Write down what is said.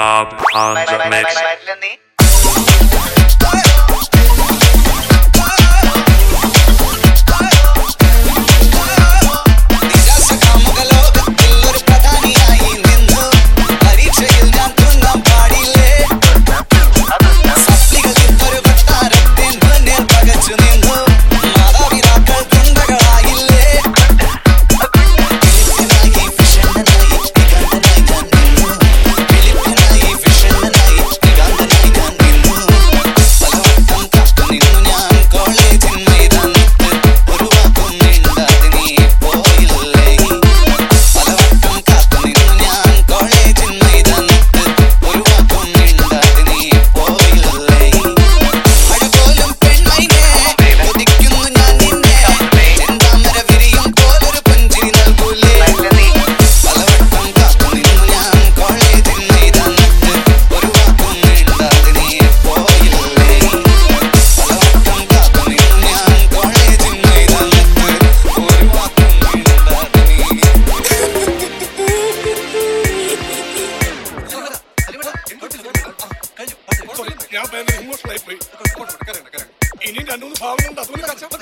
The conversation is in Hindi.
Rob on the mix. ਨਹੀਂ ਡੰਡੂ ਨੂੰ ਫਾਵ ਨੂੰ ਦੱਸੂ ਨਹੀਂ ਕਰ ਸਕਦਾ